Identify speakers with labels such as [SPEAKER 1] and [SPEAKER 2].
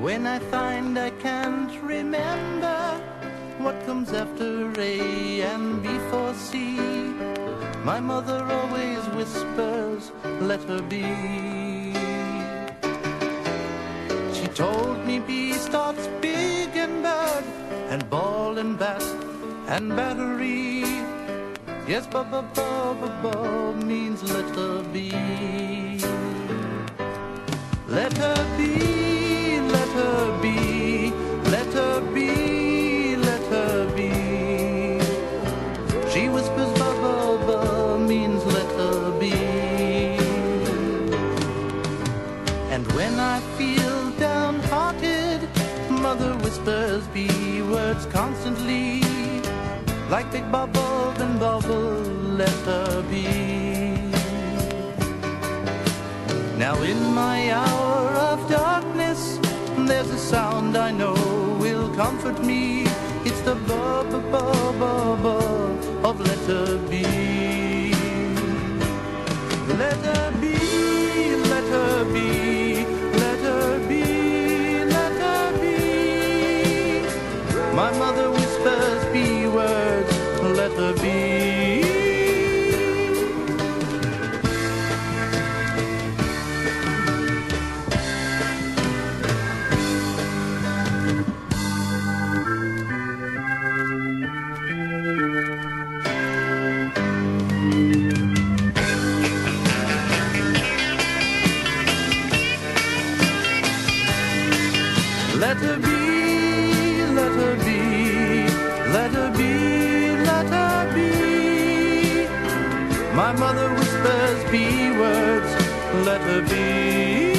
[SPEAKER 1] when I find I can't remember what comes after A and before C, my mother always whispers, let her be. She told me B starts big and bad, and ball and bat and battery. Yes, ba ba ba ba means let her be. And when I feel downhearted, mother whispers B words constantly. Like big bubble and bubble, let her be. Now in my hour of darkness, there's a sound I know will comfort me. It's the ba ba ba of letter B. be. Let her be, My mother whispers B words, let her be.